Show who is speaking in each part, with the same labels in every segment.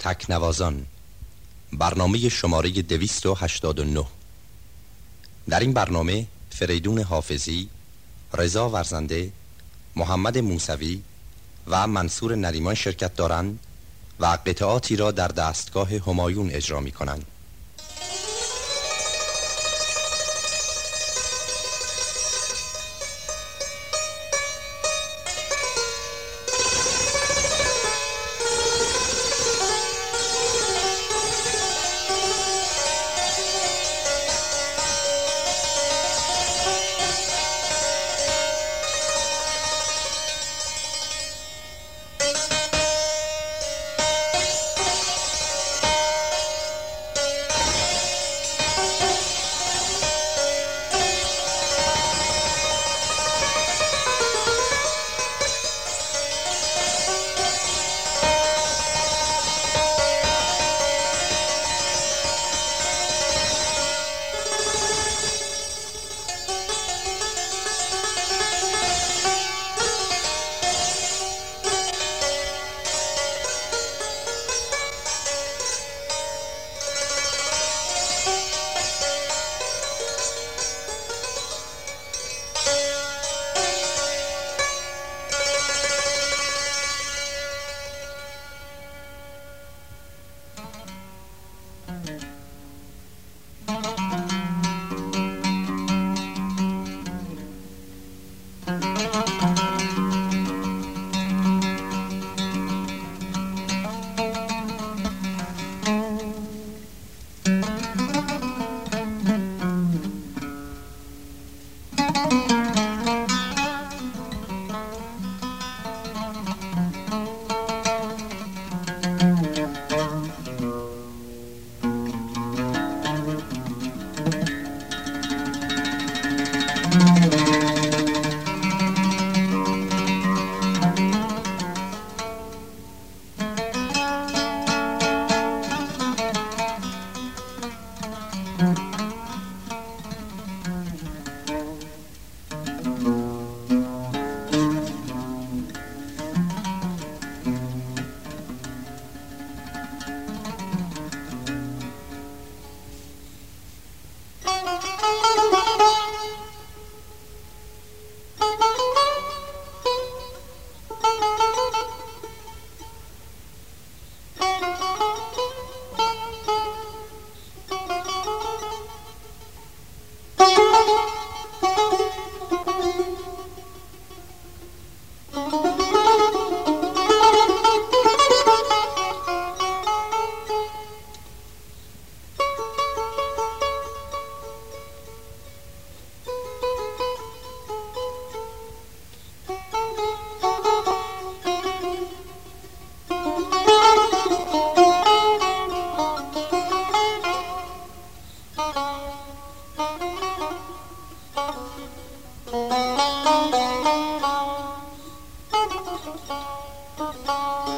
Speaker 1: تکنوازان. برنامه شماره 289 در این برنامه فریدون حافظی رضا ورزنده محمد موسوی و منصور نریمان شرکت دارند و قطعاتی را در دستگاه همایون اجرا می کنند Thank you.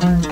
Speaker 1: Bye.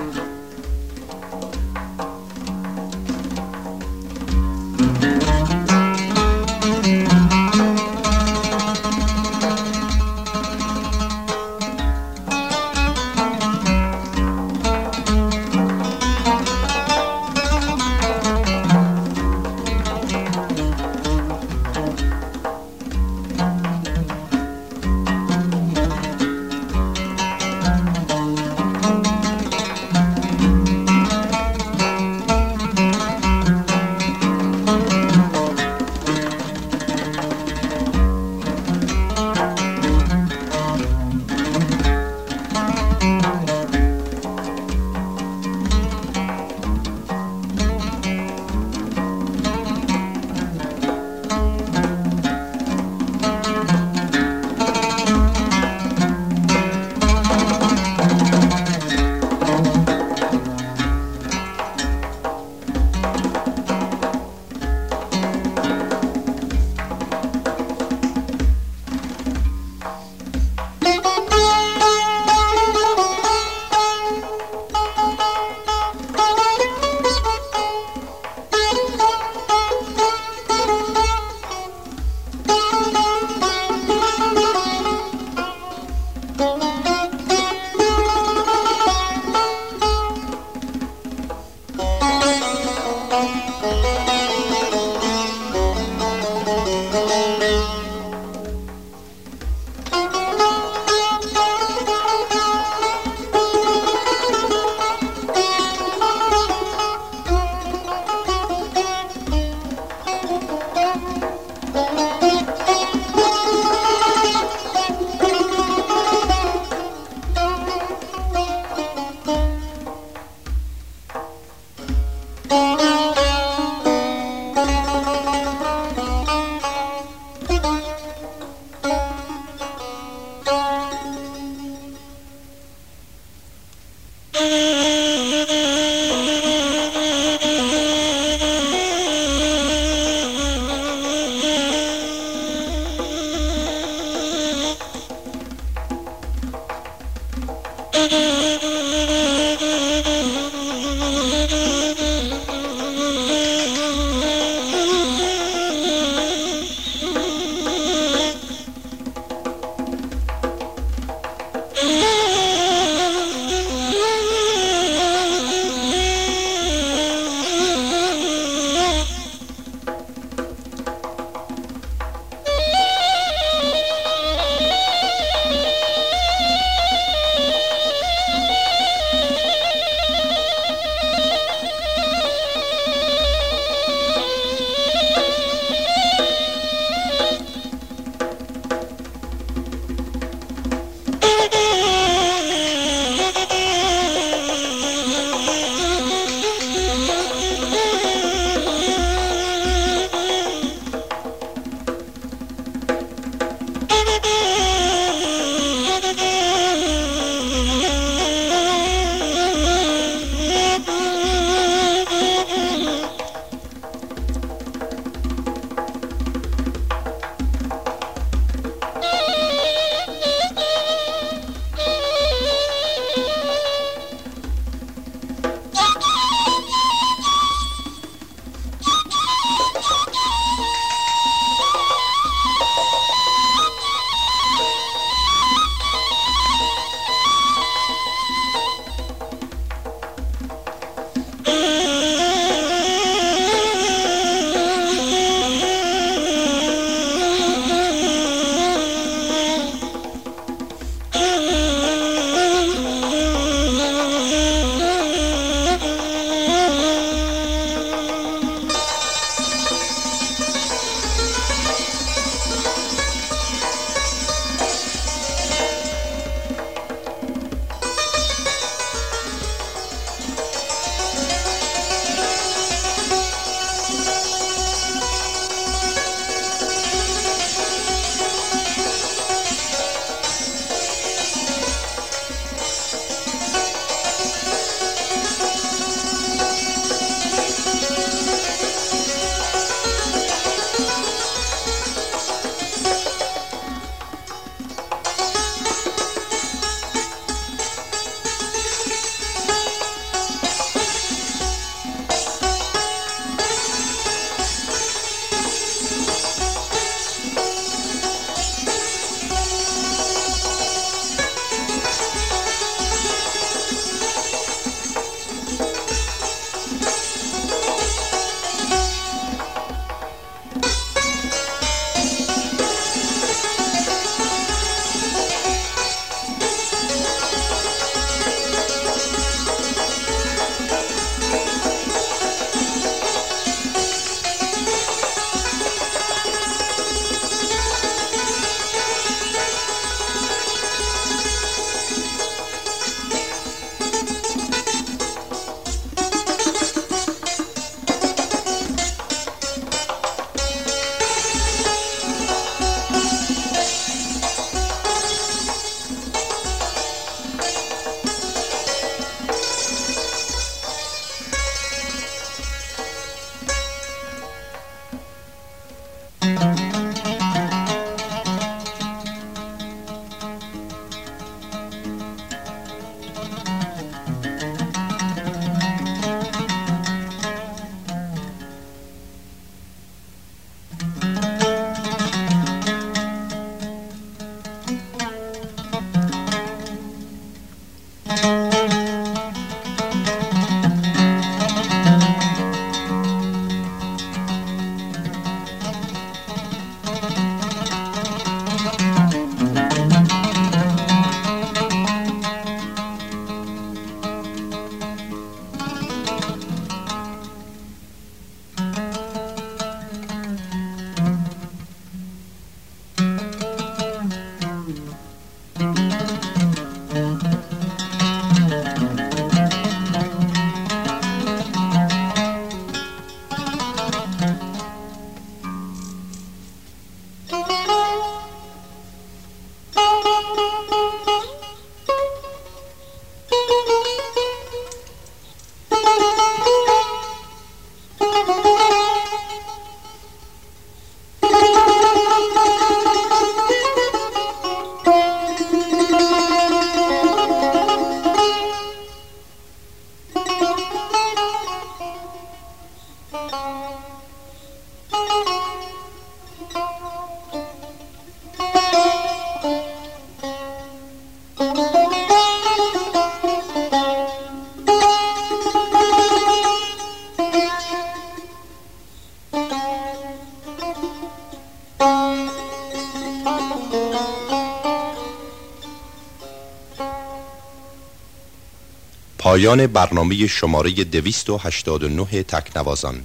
Speaker 1: پایان برنامه شماره 289 تکنوازان.